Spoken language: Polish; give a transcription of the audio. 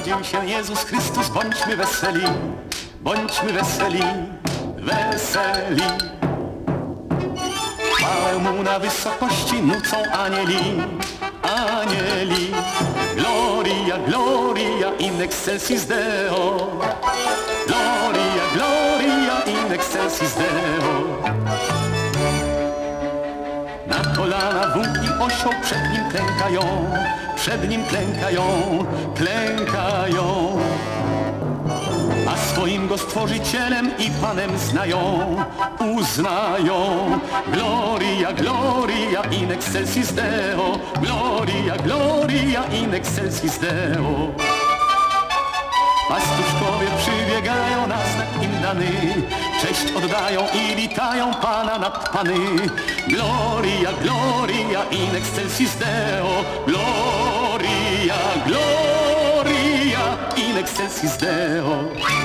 urodził się Jezus Chrystus, bądźmy weseli, bądźmy weseli, weseli. Chwałę mu na wysokości nucą anieli, anieli. Gloria, gloria in excelsis Deo. Gloria, gloria in excelsis Deo. Na kolana wół i osioł przed nim klękają, przed nim klękają, klękają. A swoim go stworzycielem i panem znają, uznają. Gloria, gloria in excelsis Deo, gloria, gloria in excelsis Deo. Pastuszkowie przybiegają na znak im dany, cześć oddają i witają Pana nad Pany. Gloria, gloria in excelsis Deo, gloria, gloria in excelsis Deo.